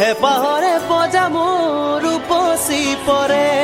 হে পাহরে বজামো রূপসী পরে।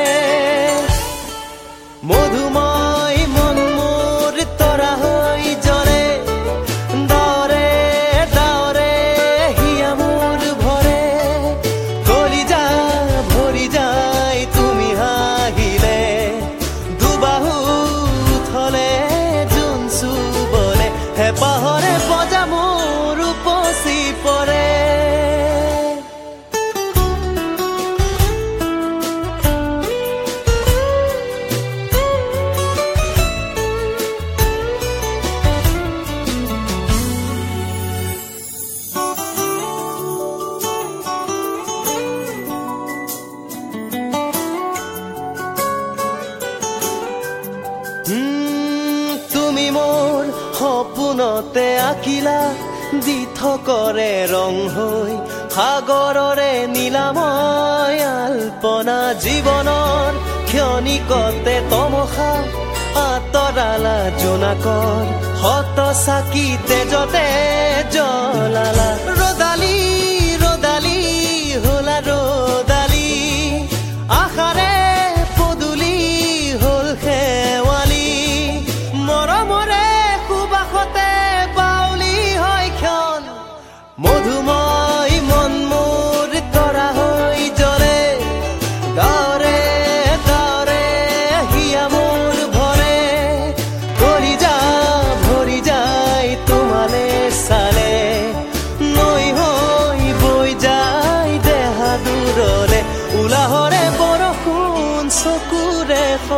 তুমি মোৰ সপোনতে আঁকিলা দি থকৰে ৰং হৈ সাগৰৰে নীলাময় আল্পনা জীৱনৰ ক্ষণিকতে তমসা আঁতৰালা জোনাকৰ শত চাকি তেজতে জ্বলালা।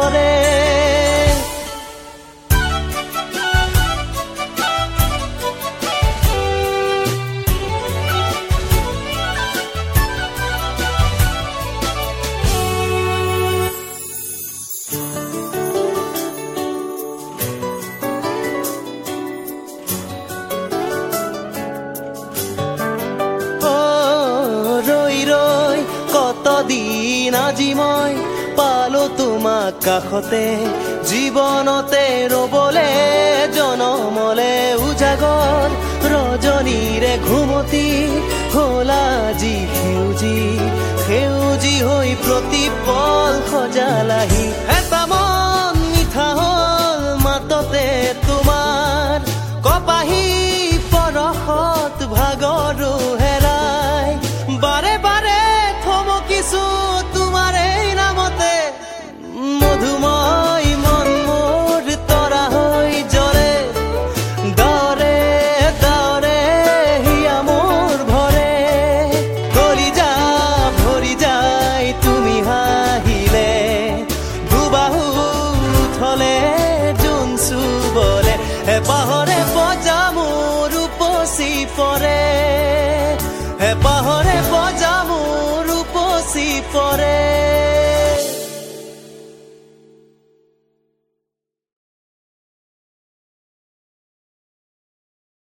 amores. দিন আজি মই পালো তোমাক কাষতে জীৱনতে ৰবলে জনমলে উজাগৰ ৰজনীৰে ঘুমতি হ'ল আজি সেউজী সেউজী হৈ প্ৰতিপল সজালাহি। এটা উপচি পৰে। হেঁপাহৰে বজা মোৰ উপচি পৰে।